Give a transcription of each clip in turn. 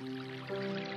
ถ้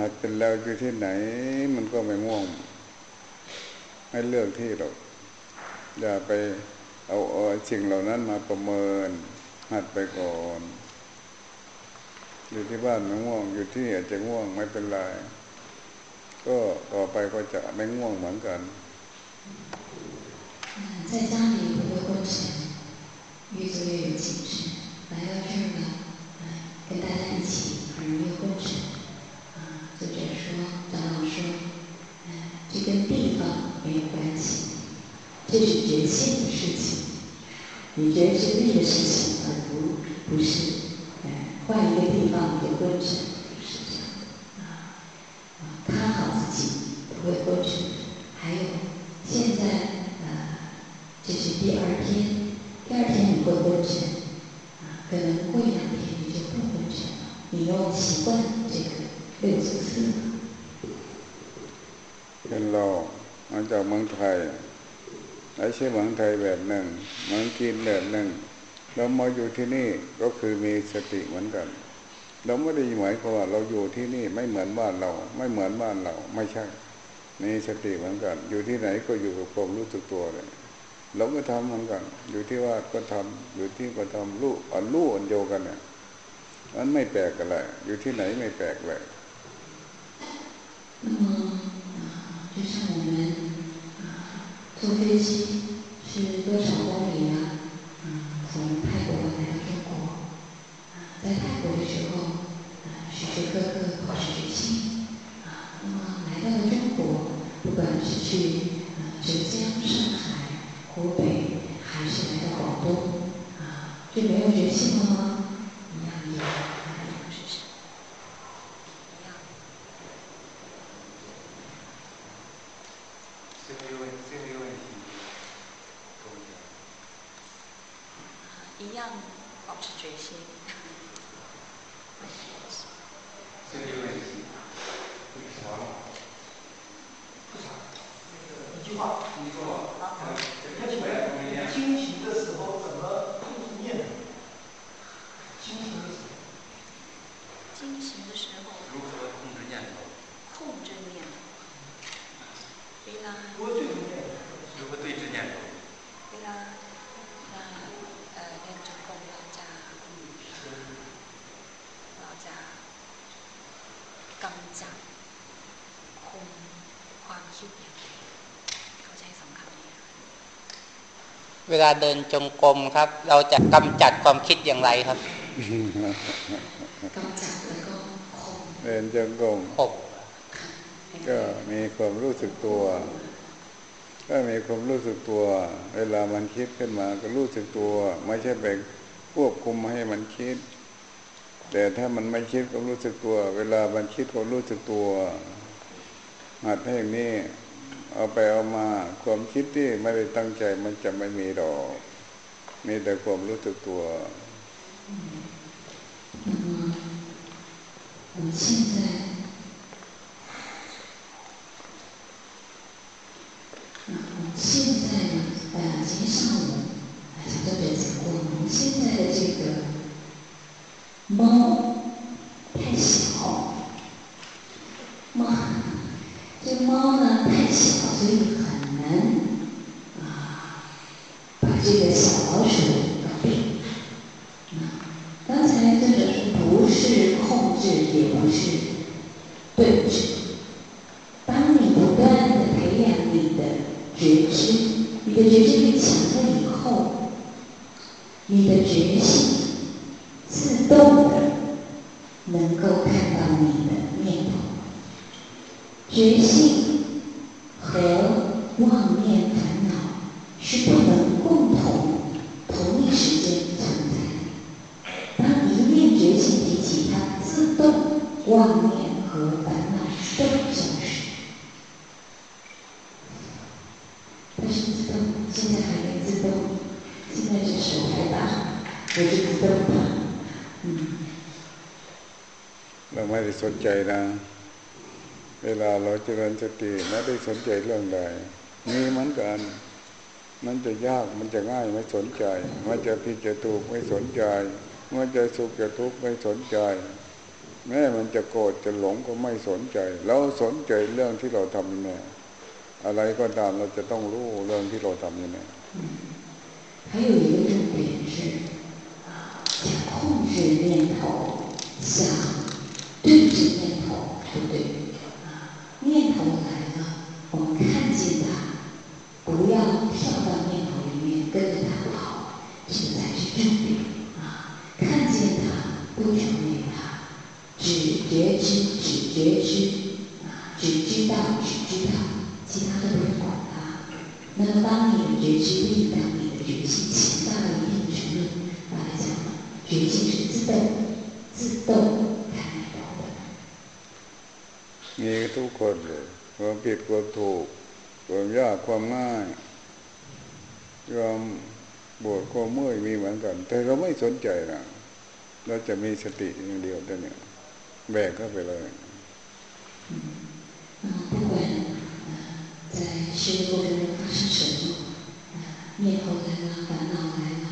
าหากเป็นแล้วอยู่ที่ไหน มันก็ไม่ง่วงให้เลือกที่เราอย่าไปเอาเอาสิ่งเหล่านั้นมาประเมิน หัดไปก่อน อยู่ที่บ้านไม่ง่วง อยู่ที่อาจจะง่วงไม่เป็นไร ก็ต่อไปก็จะไม่ง่วงเหมือนกัน在家里不会昏沉，越做越有精神。来到这儿呢，跟大家一起很容易昏 这是决性的事情，你觉得是那个事情，而不不是，哎，换一个地方也会成，是这样的啊。看好自己不会过沉，还有现在，呃，这是第二天，第二天你会过沉，啊，可能过一两天你就不昏沉了，你又习惯这个被支持了。 ใช่เมืองไทยแบบหนึ่งเมืองจีนแบบหนึ่งเรามาอยู่ที่นี่ก็คือมีสติเหมือนกัน เราไม่ได้หมายความว่าเราอยู่ที่นี่ไม่เหมือนบ้านเรา ไม่เหมือนบ้านเรา ไม่ใช่มีสติเหมือนกัน อยู่ที่ไหนก็อยู่กับความรู้สึกตัวเลยเราก็ทำเหมือนกัน อยู่ที่ว่าก็ทำ อยู่ที่ก็ทำรู้อันรู้อันเดียวกันเนี่ยมันไม่แปลกอะไรอยู่ที่ไหนไม่แปลกเลย那么啊，就像我们啊 坐飞机是多少公里啊？嗯，从泰国来到中国啊，在泰国的时候，时时刻刻保持决心啊。那么来到了中国，不管是去啊浙江、上海、湖北，还是来到广东啊，就没有决心了吗？ เวลาเดินจงกรมครับ เราจะกำจัดความคิดอย่างไรครับกำจัดแล้วก็เดินจงกรมก็มีความรู้สึกตัว ก็มีความรู้สึกตัว เวลามันคิดขึ้นมาก็รู้สึกตัว ไม่ใช่ไปควบคุมให้มันคิด แต่ถ้ามันไม่คิดก็รู้สึกตัว เวลามันคิดก็รู้สึกตัวหัดให้อย่างนี้ เอาไปเอามาความคิดที่ไม่ได้ตั้งใจมันจะไม่มีดอกมีแต่ความรู้สึกตัว我们现在我们现在呢，呃，今天上午小周姐讲过，我们现在的这个猫 所以很难啊把这个小老鼠搞定。啊，刚才作者说不是控制，也不是对峙。当你不断的培养你的觉知，你的觉知力强了以后，你的觉性自动的能够看到你的念头。觉性妄念烦恼是不能共同同一时间存在。当一念觉性提起，它自动妄念和烦恼都消失。但是自动现在还没自动，现在是手太大，不是自动的。嗯。เราไม่ได้สนใจนะเวลาเราเจริญสติไม่ได้สนใจเรื่องใด มีเหมือนกัน มันจะยากมันจะง่ายไม่สนใจ มันจะผิดจะถูกไม่สนใจมันจะสุขจะทุกข์ไม่สนใจ แม้มันจะโกรธจะหลงก็ไม่สนใจ เราสนใจเรื่องที่เราทำเนี่ยอะไรก็ตามเราจะต้องรู้เรื่องที่เราทำเนี่ย还有一个重点是，要控制念头，想对着念头， 不要跳到念头里面跟着他跑，这才是重点啊！看见他，不承认他，只觉知，只觉知啊，只知道，只知道，其他都不用管他。那么，当你的觉知力，当你的觉性，强大的一定程度，把它讲了，觉性是自动、自动开来的。每一个人，我们别光图。 ความผิดความถูกความยากความง่ายความปวดความเมื่อยมีเหมือนกัน แต่เราไม่สนใจนะเราจะมีสติอย่างเดียวแต่เนี่ยแบกเข้าไปเลย不管在学的过程中发生什么，念头来了，烦恼来了，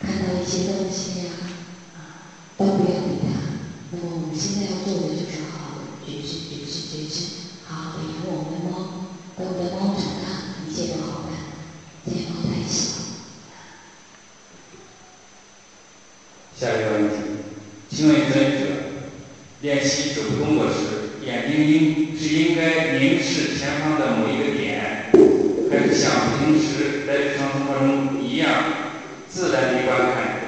看到一些东西呀，都不要理它。那么我们现在要做的就是好好的觉知、觉知、觉知， 好好的养我们的猫。等我的猫长大，一切都好办。这些猫太小。下一个问题，请问尊者，练习手部动作时，眼睛应是应该凝视前方的某一个点，还是像平时在日常生活中一样，自然地观看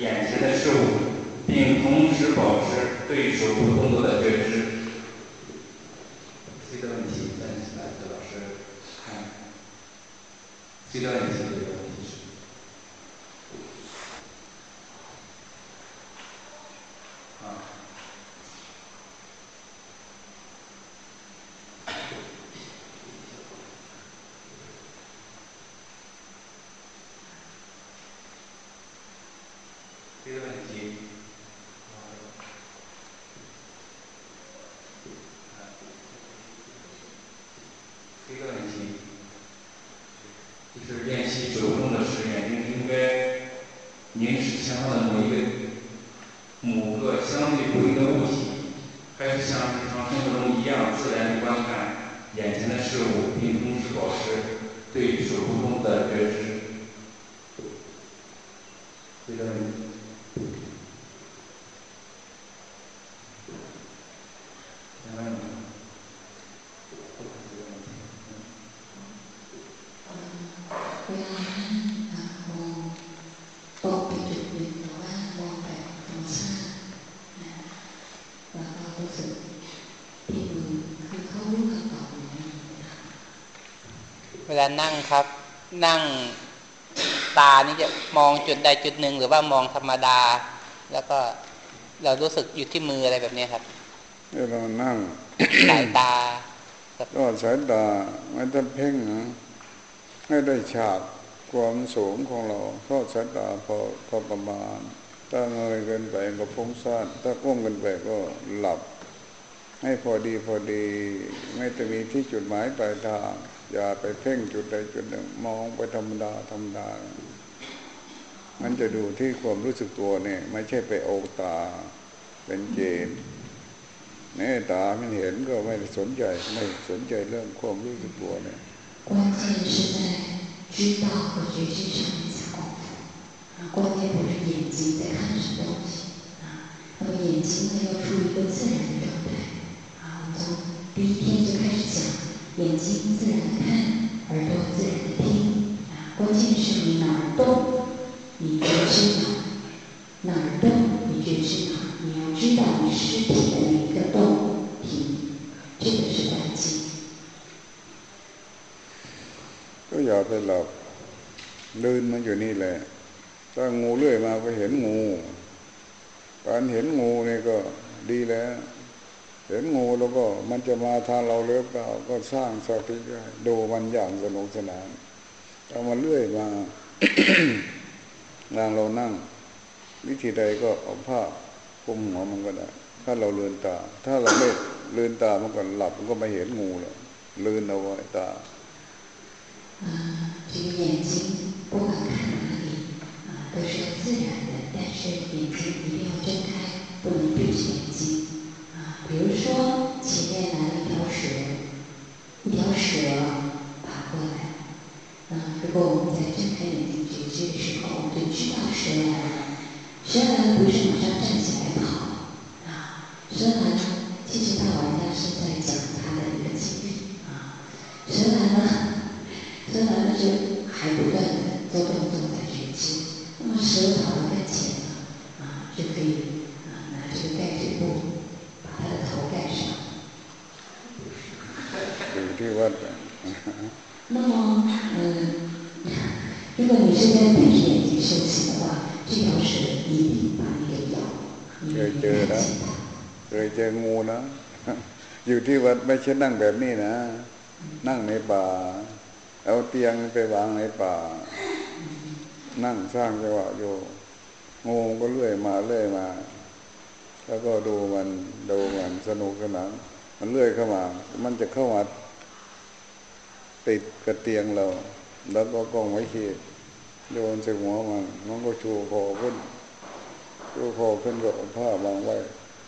眼前的事物，并同时保持对手部动作的觉知？这个问题，问起来给老师看。这个问题。 ลานั่งครับ นั่งตานี่จะมองจุดใดจุดหนึ่ง หรือว่ามองธรรมดา แล้วก็เรารู้สึกอยู่ที่มืออะไรแบบนี้ครับเวลานั่งสายตาก็สายตาไม่ต้องเพ่งนะให้ได้ฉากความสูงของเราทอดสายตาพอพอประมาณ ถ้าเงยเกินไปก็ฟุ้งซ่านถ้าก้มเกินไปก็หลับ ให้พอดีพอดี ไม่จะมีที่จุดหมายปลายทาง อย่าไปเพ่งจุดใดจุดหนึ่งมองไปธรรมดาธรรมดา มันจะดูที่ความรู้สึกตัวเนี่ย ไม่ใช่ไปโอตาเป็นเจนเนี่ยตาไม่เห็นก็ไม่สนใจไม่สนใจเรื่องความรู้สึกตัวเนี่ย关键是在知道和觉知上面下功夫啊，关键不是眼睛在看什么东西啊，那么眼睛呢要处于一个自然的状态啊，我们从第一天就开始讲。 眼睛自然的看，耳朵自然的听，啊，关键是你哪儿动，你觉知哪儿；哪儿动，你觉知哪儿。你要知道你尸体的每一个动停，这个是关键。ก็อย่าไปหลับเดินมันอยู่นี่แหละถ้างูเลื่อยมาไปเห็นงู การเห็นงูนี่ก็ดีแล้ว เห็นงูแล้วก็มันจะมาทางเราเลือเปล่าก็สร้างสติได้ดูมันอย่างสนุกสนานเอามาเลื่อยมาางเรานั่ง วิธีใดก็เอาผ้าคลุมหัวมันก็ได้ ถ้าเราเลือนตา ถ้าเราไม่เลือนตามันก็หลับมันก็ไม่เห็นงูแล้วเลือนเอาไว้ตา啊，这个眼睛不管看哪里啊，都是自然的，但是眼睛一定要睁开，不能闭着眼睛啊。 比如说前面来了一条蛇，一条蛇爬过来，啊，如果我们在睁开眼睛觉知的时候，我们就知道蛇来了。蛇来了不是马上站起来跑啊，蛇来了，其实大玩家是在讲他的一个经历啊，蛇来了。蛇来了就还不断的做动作在觉知，那么蛇跑到跟前了，啊，就可以啊拿这个盖子布那么，嗯，如果你是在闭着眼睛休息的话，这条蛇一定把你给咬。เคยเจอนะเคยเจองูนะอยู่ที่วัดไม่ใช่นั่งแบบนี้นะ นั่งในป่าเอาเตียงไปวางในป่า นั่งสร้างจังหวะอยู่งูก็เลื่อยมาเลื่อยมา แล้วก็ดูมันดูมันสนุกสนานมันเลื่อยเข้ามา มันจะเข้ามา ติดกระเตียงเรา แล้วก็กองไว้ขีดโยนใส่หัวมันมันก็ชูคอขึ้นชูคอขึ้นก็ผ้าวางไว้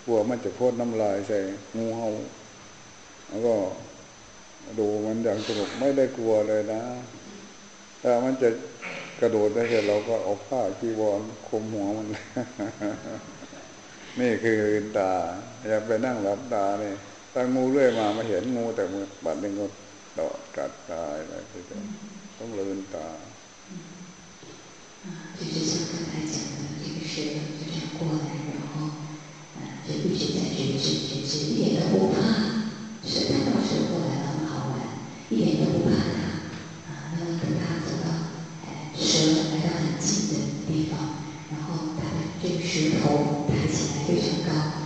กลัวมันจะพ่นน้ำลายใส่งูเห่าแล้วก็ดูมันอย่างสนุกไม่ได้กลัวเลยนะถ้ามันจะกระโดดได้เห็นเราก็เอาผ้าคีวรคลุมหัวมัน นี่คือตา อย่าไปนั่งหลับตาเนี่ยถ้างูเรื่อยมามาเห็นงูแต่มือบัดนึงก็ ดอดกัดตายอะไรที่ต้องลืนตา就是像刚才讲的，这个蛇就这样过来，然后啊，就一直在觉知觉知，一点都不怕，蛇看到蛇过来了。一点都不怕它啊！那么等它走到哎蛇来到很近的地方，然后它的这个舌头抬起来非常高，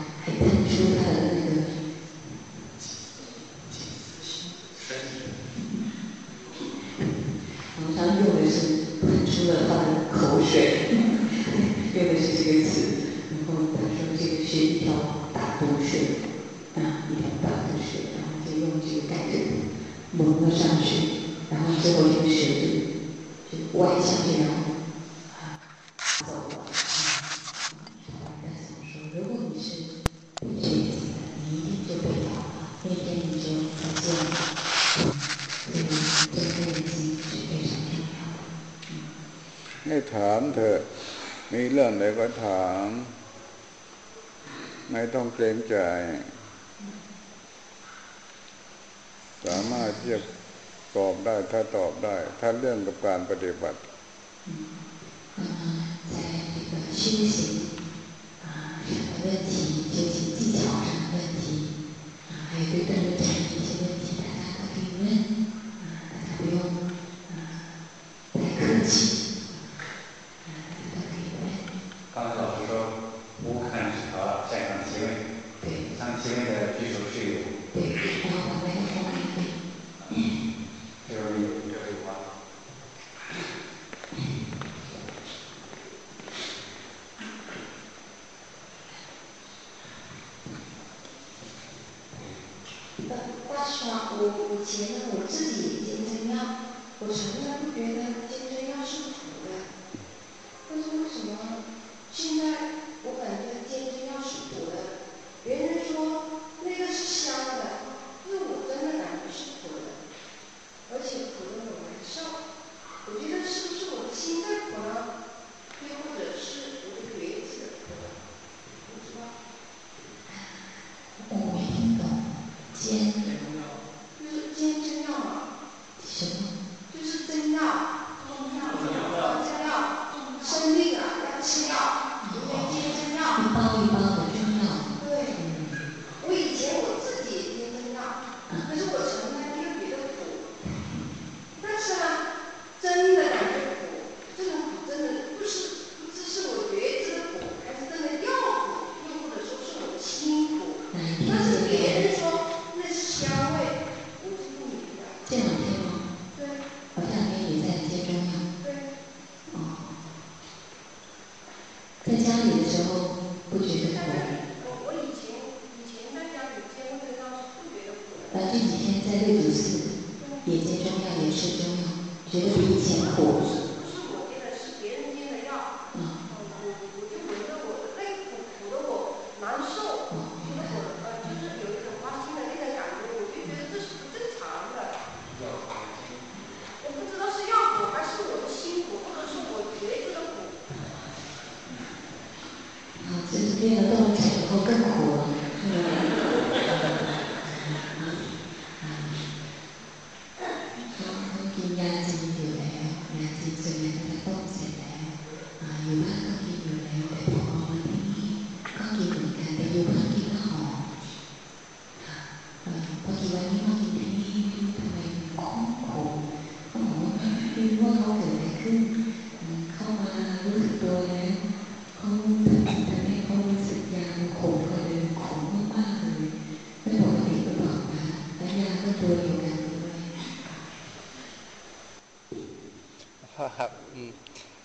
จ สามารถที่จะตอบได้ถ้าตอบได้ ถ้าเรื่องกับการปฏิบัติ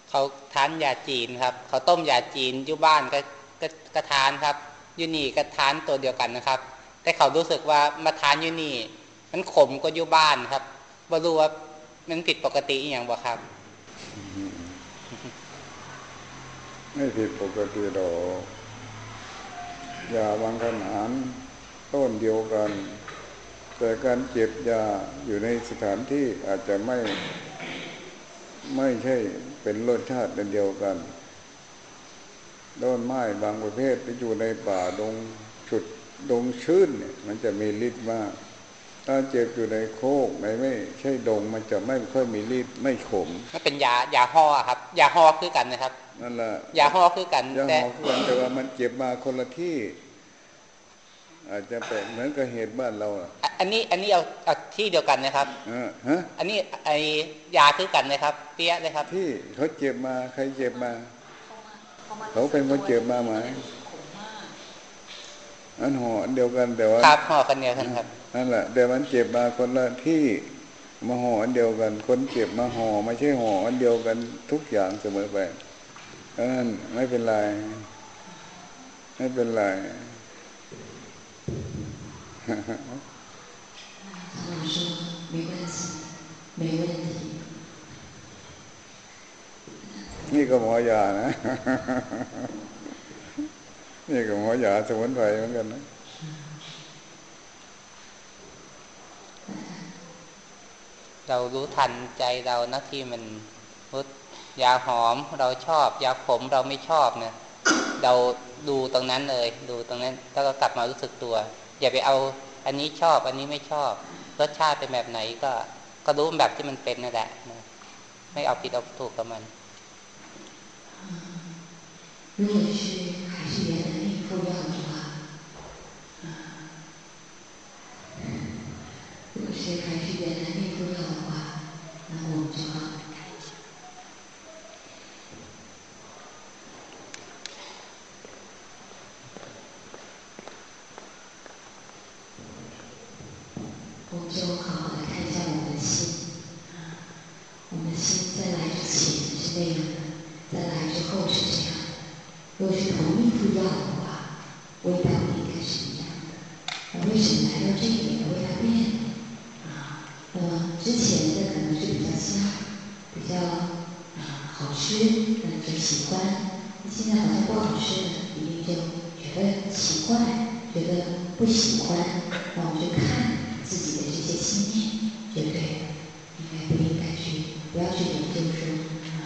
เขาทานยาจีนครับ เขาต้มยาจีนอยู่บ้านก็ก็กระทานครับยูนี่ก็ทานตัวเดียวกันนะครับ แต่เขารู้สึกว่ามาทานยูนี่มันขมก็อยู่บ้านครับบ่รู้ว่ามันผิดปกติอย่างบ่ครับ ไม่ผิดปกติหรอกยาบางขนาดต้นเดียวกัน แต่การเจ็บยาอยู่ในสถานที่อาจจะไม่ ไม่ใช่เป็นรสชาติเดียวกันต้นไม้บางประเภทไปอยู่ในป่าดงฉุดดงชื้นเนี่ย มันจะมีฤทธิ์มาก ถ้าเจ็บอยู่ในโคกในไม่ ใช่ดงมันจะไม่ค่อยมีฤทธิ์ไม่ขมมันเป็นยายาห่อครับ ยาห่อคือกันนะครับนั่นแหละยาห่อคือกันยาห่อคือกันแต่ว่ามันเจ็บมาคนละที่ อาจจะเป็นเหมือนกับเหตุบ้านเราอันนี้อันนี้เอาเอาที่เดียวกันนะครับอฮะอันนี้ไอยาคือกันนะครับ เปี้ยเลยครับ ที่เขาเจ็บมาใครเจ็บมา เขาเป็นคนเจ็บมาไหมอันห่ออันเดียวกันแต่ว่าครับห่อกันเดียวกันครับนั่นแหละแต่มันเจ็บมาคนละที่มาห่ออันเดียวกัน คนเจ็บมาห่อไม่ใช่ห่ออันเดียวกันทุกอย่างเสมอไปนั่นไม่เป็นไร ไม่เป็นไร นี่ก็หมอยานะ นี่ก็หมอยาสมุนไพรเหมือนกันนะเรารู้ทันใจเรานะที่มันรุดยาหอมเราชอบ ยาขมเราไม่ชอบเนี่ย เราดูตรงนั้นเลย ดูตรงนั้น แล้วก็กลับมารู้สึกตัว อย่าไปเอาอันนี้ชอบ อันนี้ไม่ชอบ รสชาติเป็นแบบไหนก็ ก็รู้แบบที่มันเป็นนั่นแหละไม่เอาผิดเอาถูกกับมัน如果是还是原来那副药的话，如果是还 就好好的看一下我们的心，我们的心在来之前是那样的，在来之后是这样的。如果是同一副药的话，味道应该是一样的。那为什么来到这里的味道变了？啊，那么之前的可能是比较香，比较啊好吃，那就喜欢。那现在好像不好吃了，一定就觉得奇怪，觉得不喜欢。那我们就看。自己的这些心念就对了，应该不应该去，不要去研究说啊，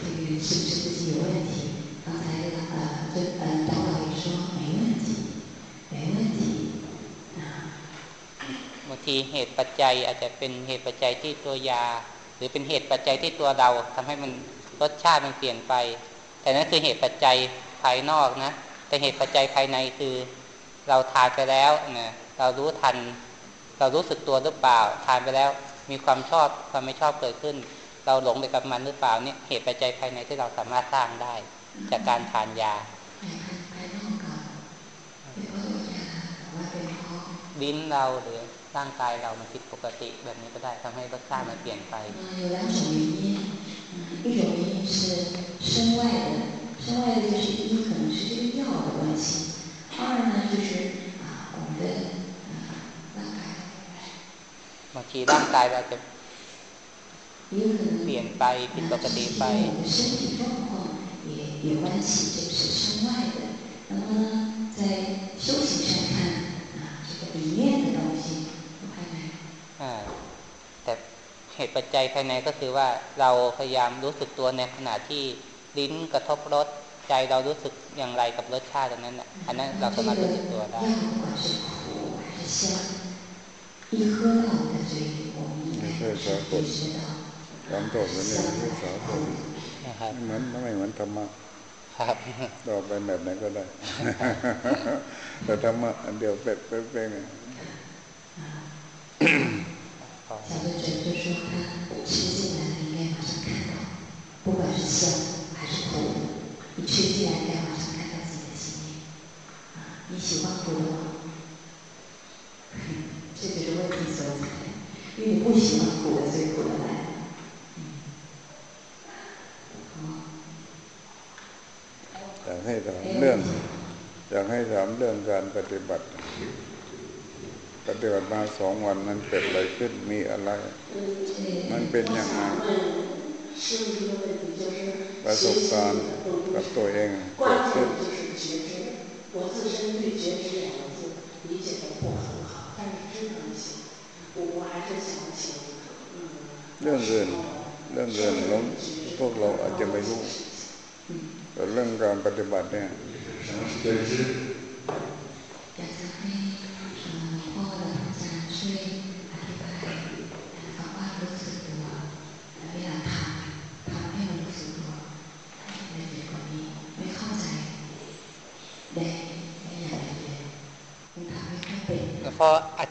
这个人是不是自己有问题？刚才呃，这呃，导导也说没问题，没问题啊。บางทีเหตุปัจจัยอาจจะเป็นเหตุปัจจัยที่ตัวยา หรือเป็นเหตุปัจจัยที่ตัวเราทำให้มันรสชาติมันเปลี่ยนไป แต่นั่นคือเหตุปัจจัยภายนอกนะ แต่เหตุปัจจัยภายในคือเราทานไปแล้วนะ เรารู้ทันเรารู้สึกตัวหรือเปล่า ทานไปแล้วมีความชอบความไม่ชอบเกิดขึ้น เราหลงไปกับมันหรือเปล่าเนี่ยเหตุปัจจัยภายในที่เราสามารถสร้างได้ จากการทานยาลิ้นเราหรือร่างกายเรามันผิดปกติแบบนี้ก็ได้ทำให้รสชาติมันเปลี่ยนไป有两种原因一种原因是身外的身外的就是一可能是这个药的关系二呢就是啊我们的 บางทีร่างกายเราจะเปลี่ยนไปผิดปกติไปแต่เหตุปัจจัยภายในก็คือว่าเราพยายามรู้สึกตัวในขณะที่ลิ้นกระทบรสใจเรารู้สึกอย่างไรกับรสชาติตรงนั้นอันนั้นเราสามารถรู้สึกตัวได้ 一喝到我们的嘴里，我们应该是意识到 คำตอบนี้ไม่ใช่สาว นะครับ เหมือนไม่เหมือนธรรมะ ครับ ตอบไปแบบไหนก็ได้ แต่ธรรมะอันเดียวเป็ดเป๊ะๆเนี่ย 小的准就说他吃进来了，应该马上看到，不管是香还是苦，你吃进来应该马上看到自己的心念。啊，你喜欢苦的吗？ 这就是问题所在，因为你不喜欢苦的，所以苦的来了。อยากให้ถามเรื่องอยากให้ถามเรื่องการปฏิบัติ ปฏิบัติมาสองวันมันเกิดอะไรขึ้นมีอะไร มันเป็นยังไงประสบการณ์กับตัวเองเกิดขึ้น 我自身对觉知两个字理解的不很好，但 是知能行。我我还是想请嗯 เรื่องอื่นเรื่องอื่นเราพวกเราอาจจะไม่รู้แต่เรื่องการปฏิบัติเนี่ย 觉知。อย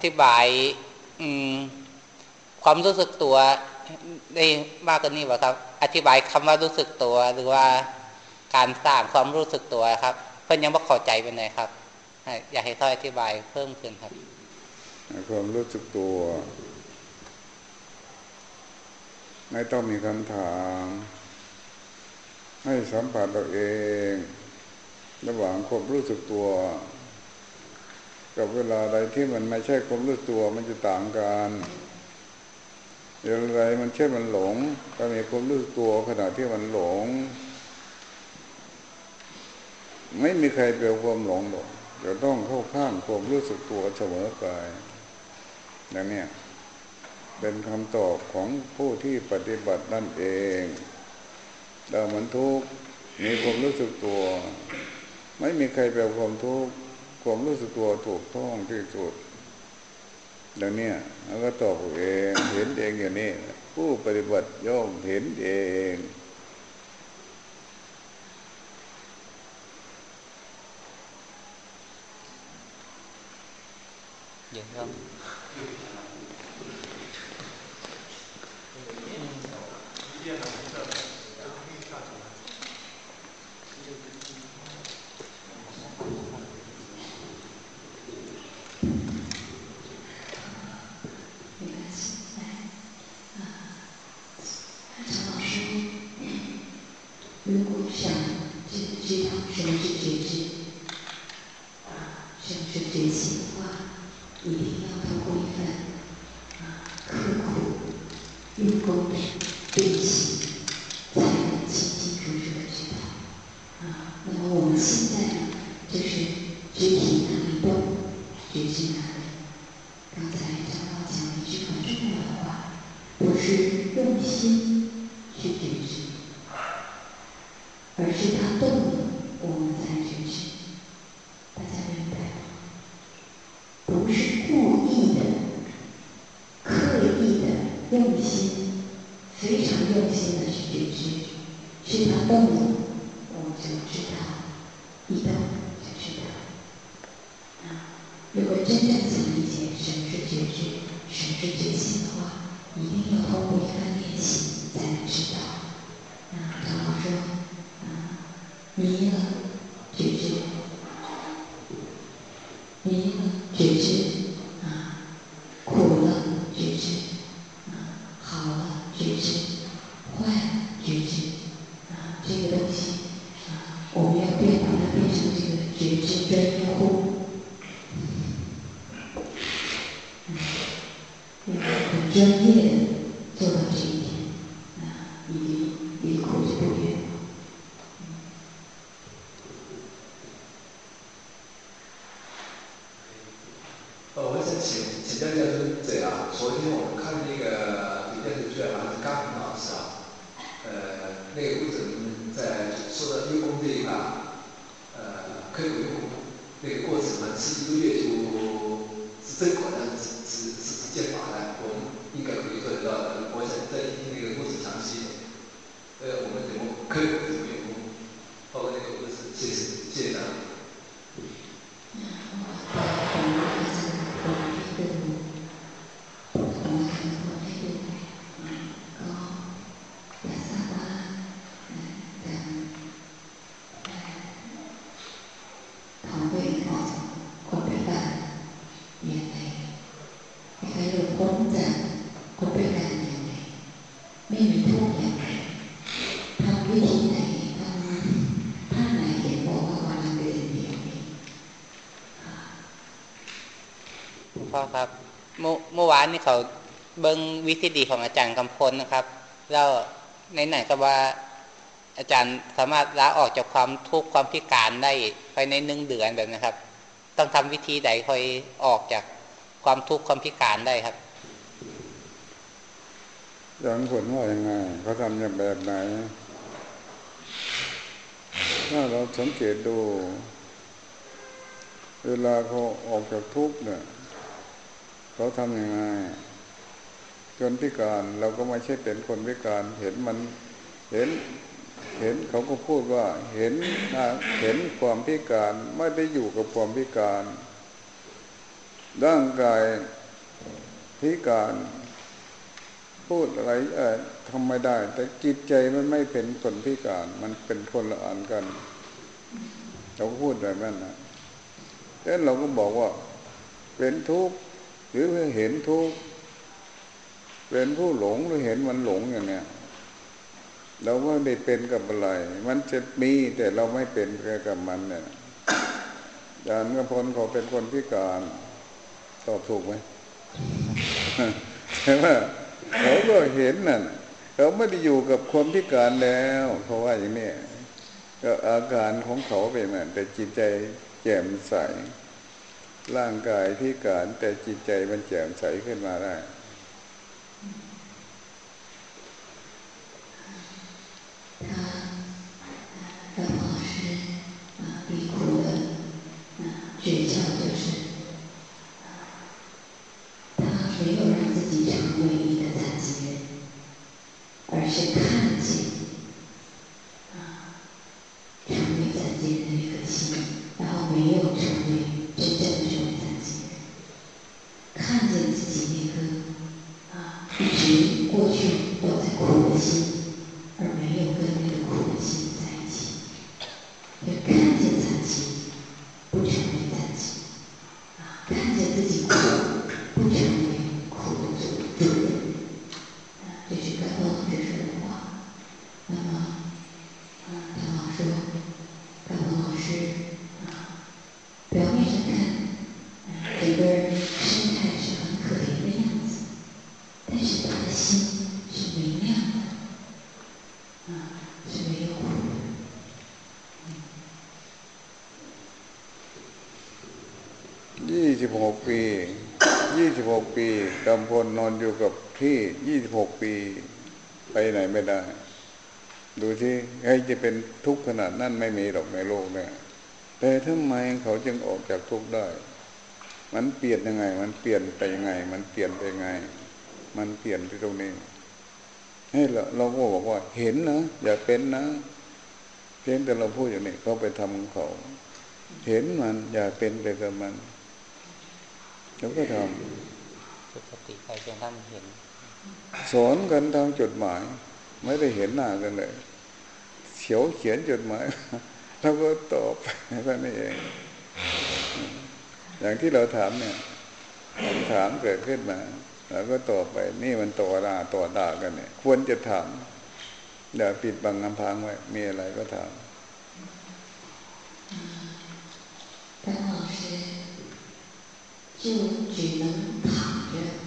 ธิบายความรู้สึกตัวได้มากกว่านี้ป่ะครับ อธิบายคำว่ารู้สึกตัว หรือว่าการสร้างความรู้สึกตัวครับ เพื่อนยังไม่เข้าใจเป็นไงครับอยากให้ท่านอธิบายเพิ่มขึ้นครับความรู้สึกตัว ไม่ต้องมีคำถาม ให้สัมผัสตัวเอง ระหว่างความรู้สึกตัว กับเวลาใดที่มันไม่ใช่ความรู้สึกตัวมันจะต่างกันเวลาใดมันเช่นมันหลง ก็มีความรู้สึกตัวขณะที่มันหลง ไม่มีใครเปลี่ยวความหลงหรอกจะต้องเข้าข้างความรู้สึกตัวเสมอไปอย่างนี้เป็นคำตอบของผู้ที่ปฏิบัตินั่นเองเราเหมือนทุกข์มีความรู้สึกตัว ไม่มีใครแปลความทุกข์ ความรู้สึกตัวถูกต้องที่สุดดังนี้แล้วก็ตอบเองเห็นเองอย่างนี้ ผู้ปฏิบัติย่อมเห็นเองเดี๋ยวครับ 如果想知知道什么是觉知，啊，什么是觉醒的话，一定要通过一份啊刻苦、用功的练习，才能清清楚楚的知道。啊，那么我们现在呢，就是肢体哪里动，觉知哪里。刚才长老讲了一句很重要的话，不是用心去觉知，而是它动了，我们才觉知。大家明白吗？不是故意的、刻意的、用心、非常用心的去觉知，是它动了，我们就知道，一动就知道。啊，如果真正想理解什么是觉知，什么是觉醒的话，一定要通过一番练习才能知道。啊，长老说，啊，迷了觉知，迷了觉知，啊，苦了觉知，啊，好了觉知，坏了觉知，啊，这个东西， พ่อครับเมื่อเมื่อวานนี่เขาเบิ้งวิธีดีของอาจารย์กำพลนะครับ แล้วในไหนก็ว่าอาจารย์สามารถลาออกจากความทุกข์ความพิการได้ภายในหนึ่งเดือนแบบนะครับ ต้องทำวิธีใดค่อยออกจากความทุกข์ความพิการได้ครับอย่างผลว่ายังไงเขาทำอย่างแบบไหน ถ้าเราสังเกตดู เวลาเขาออกจากทุกข์เนี่ย เขาทำยังไงจนพิการเราก็ไม่ใช่เป็นคนพิการ เห็นมันเห็น เห็นเขาก็พูดว่าเห็นนะเห็นความพิการไม่ได้อยู่กับความพิการร่างกายพิการ พูดอะไรเออทำไม่ได้ แต่จิตใจมันไม่เป็นคนพิการ มันเป็นคนละอันกันเราก็พูดแบบนั้นนะแล้วเราก็บอกว่า เป็นทุกข์ หรือเห็นทุกข์เป็นผู้หลงหรือเห็นมันหลงอย่างเนี้ยเราไม่ได้เป็นกับอะไร มันจะมีแต่เราไม่เป็นกับมันเนี่ยยานกระพลเขาเป็นคนพิการตอบถูกไหมใช่ไหมเขาก็เห็นนั่นเขาไม่ได้อยู่กับความพิการแล้วเพราะว่าอย่างนี้ก็อาการของเขาเป็นนั่นแต่จิตใจแจ่มใส ร่างกายพิการแต่จิตใจมันแจ่มใสขึ้นมาได้他的表面上看，啊，整个人身态是很可怜的样子，但是他的心是明亮的。啊，是没有苦的。ยี่สิบหกปี ยี่สิบหกปีกำพลนอนอยู่กับที่ยี่สิบหกปี ไปไหนไม่ได้ ดูที่ให้จะเป็นทุกข์ขนาดนั้นไม่มีหรอกในโลกเนี่ย แต่ทำไมเขาจึงออกจากทุกข์ได้ มันเปลี่ยนยังไง มันเปลี่ยนไปยังไง มันเปลี่ยนไปยังไง มันเปลี่ยนที่ตรงนี้ให้เราเราก็บอกว่าเห็นนะอย่าเป็นนะ เพียงแต่เราพูดอย่างนี้เขาไปทำของเขา เห็นมันอย่าเป็นไปกับมันเราก็ทำฝึกสติไปจนท่านเห็น สอนกันทางจดหมาย ไม่ได้เห็นหน้ากันเลยเขียวเขียนจดหมาย แล้วก็ตอบแค่นี้เอง อย่างที่เราถามเนี่ยคำถามเกิดขึ้นมาแล้วก็ต่อไป นี่มันต่อด่าต่อด่ากันเนี่ย ควรจะถามอย่าปิดบังกำพังไว้ มีอะไรก็ถาม 张老师就只能躺着，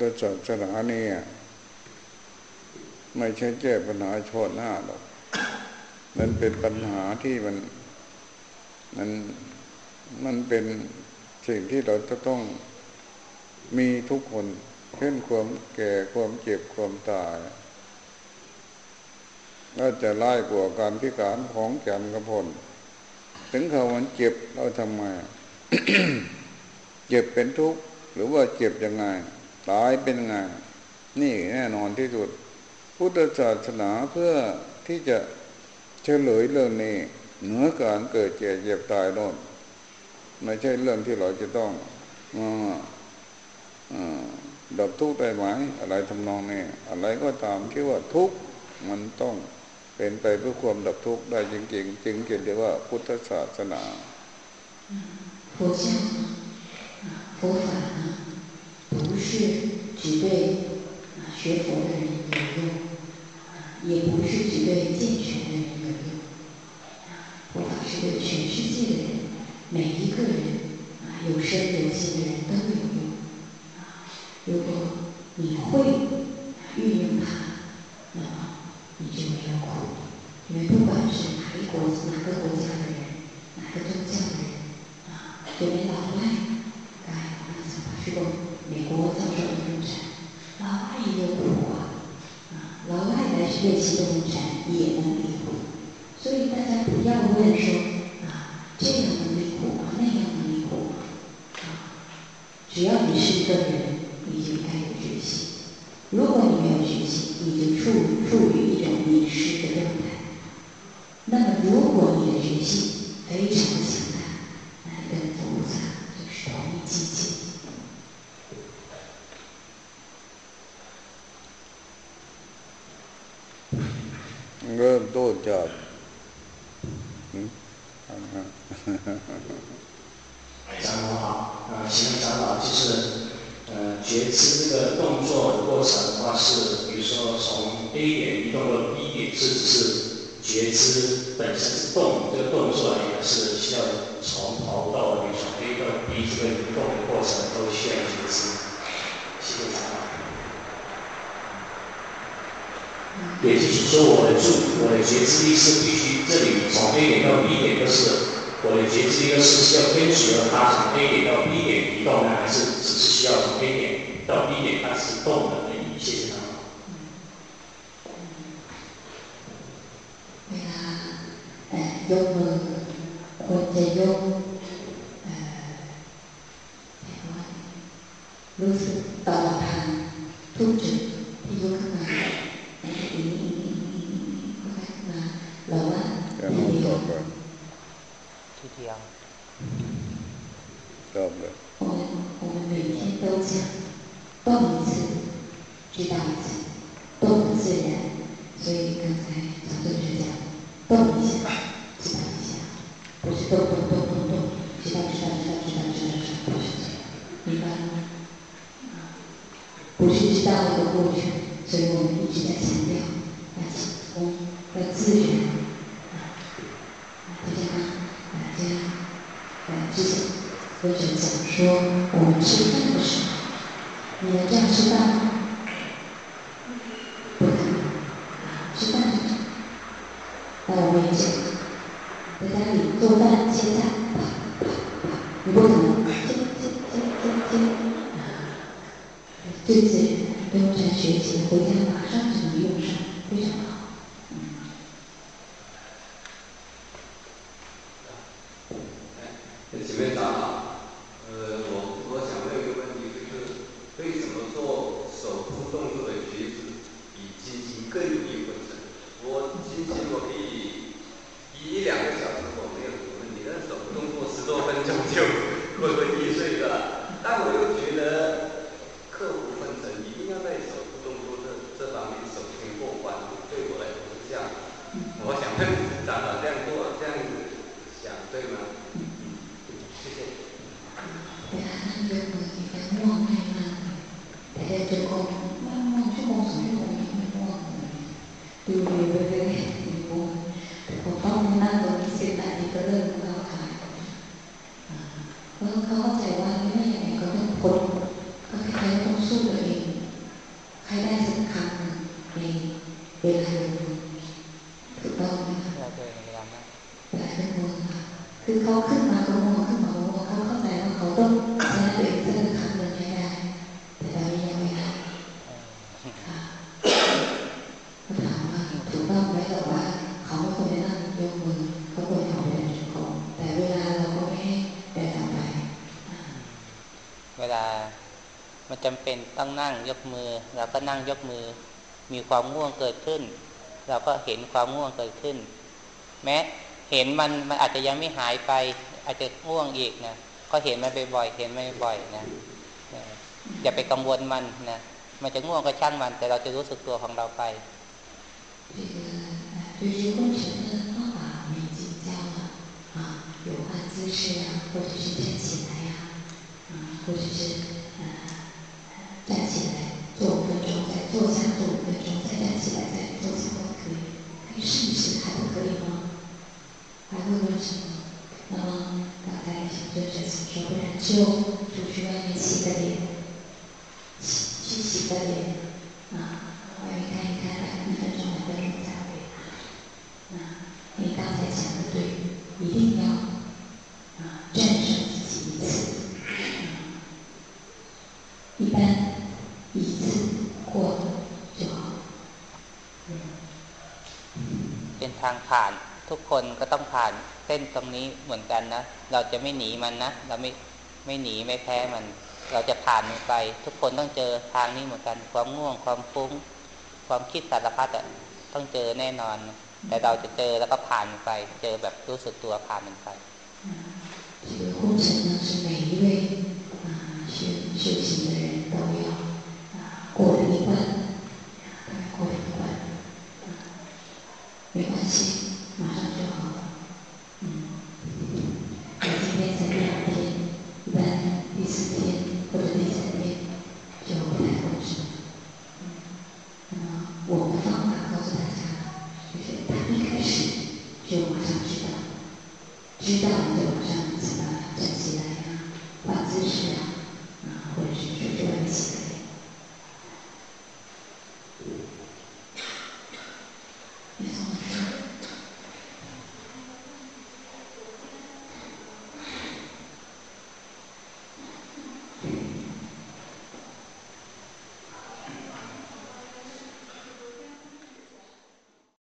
ธศาสนาเนี่ยไม่ใช่แก้ปัญหาเฉพาะหน้าหรอกมันเป็นปัญหาที่มันมันมันเป็นสิ่งที่เราจะต้องมีทุกคนเช่นความแก่ความเจ็บความตายก็จะไล่กว่าการพิการของแก่นกระพลถึงเขามันเจ็บเราทำไมเจ็บเป็นทุกข์หรือว่าเจ็บยังไง ตายเป็นยังไง นี่แน่นอนที่สุด พุทธศาสนาเพื่อที่จะเฉลยเรื่องนี้เหนือการเกิดเจ็บเจ็บตายโน่นไม่ใช่เรื่องที่เราจะต้องมาอ่าดับทุกข์ได้ไหมอะไรทำนองนี้อะไรก็ตามที่ว่าทุกข์มันต้องเป็นไปเพื่อความดับทุกข์ได้จริงๆจึงเรียกว่าพุทธศาสนา 佛教呢，啊，佛法呢，不 是只对啊学佛的人有用，啊，也不是只对健全的人有用，啊，佛法是对全世界的人，每一个人啊，有生有死的人都有用，啊，如果你会运用它，那么你就没有苦，因为不管是哪一国哪个国家的人，哪个宗教的人。啊，就连老外，刚才我们讲法师说，美国遭受的共产，老外也有苦啊，啊，老外来学习的共产也能离苦，所以大家不要问说啊，这样能离苦吗？那样能离苦吗？啊，只要你是一个人，你就应该有决心。如果你没有决心，你就处处于一种迷失的状态。那么，如果你的决心非常的强到 B 点它是动的而已？谢谢长老。เวลาเอ่อยกมือ ควรจะยก 在学习，回家马上就能用上，非常好。 มันจำเป็นต้องนั่งยกมือเราก็นั่งยกมือ มีความง่วงเกิดขึ้น เราก็เห็นความง่วงเกิดขึ้น แม้เห็นมันมันอาจจะยังไม่หายไป อาจจะง่วงอีกนะก็เห็นมันบ่อยๆเห็นมันบ่อยนะอย่าไปกังวลมันนะมันจะง่วงก็ช่างมัน แต่เราจะรู้สึกตัวของเราไป对于工程的方法，我们已经教了啊，有换姿势啊，或者是站起来呀，啊，或者是 站起来做五分钟，再坐下做五分钟，再站起来再坐下都可以。可以试一试，还不可以吗？还会问什么？那么刚才小尊者请说，不然就出去外面洗个脸，洗去洗个脸啊，外面看一看，来一分钟两分钟再回来。那你刚才讲的对，一定要啊战胜自己一次。一般。เป็นทางผ่านทุกคนก็ต้องผ่านเส้นตรงนี้เหมือนกันนะเราจะไม่หนีมันนะเราไม่ไม่หนีไม่แพ้มัน เราจะผ่านมันไป ทุกคนต้องเจอทางนี้เหมือนกัน ความง่วงความฟุ้ง ความคิดสารพัดต้องเจอแน่นอน แต่เราจะเจอแล้วก็ผ่านมันไป เจอแบบรู้สึกตัวผ่านมันไป这个过程呢是每一位啊修修行的人都要过了